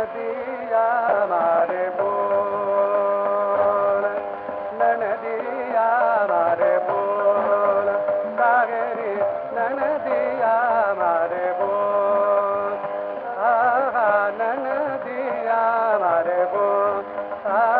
ननदिया मारे बोल ननदिया मारे बोल कागेरी ननदिया मारे बोल आहा ननदिया मारे बोल आहा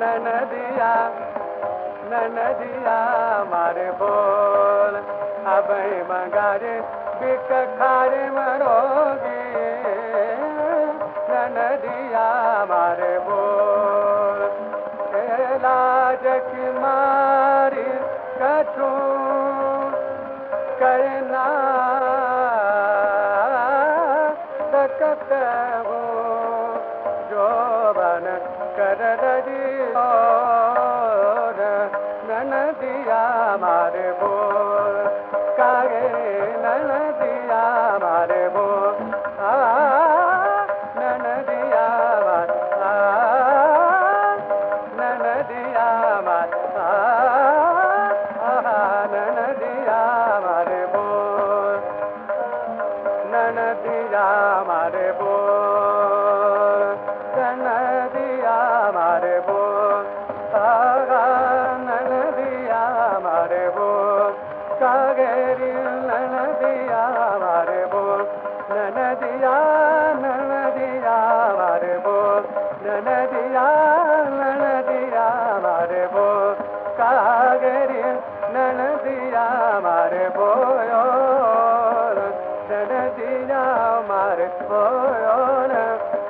نندیا نندیا مارے بول اب منگارے بک کھارے مروگی نندیا مارے بول لاج کی ماری کچو کرنا سکت جوبن کر دیا مارے بو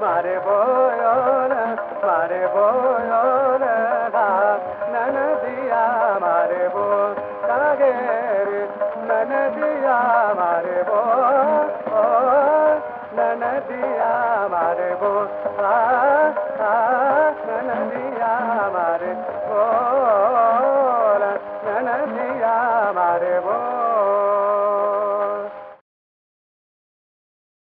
Mare boyona, mare boyona. मारे बोल ननदिया मारे बोल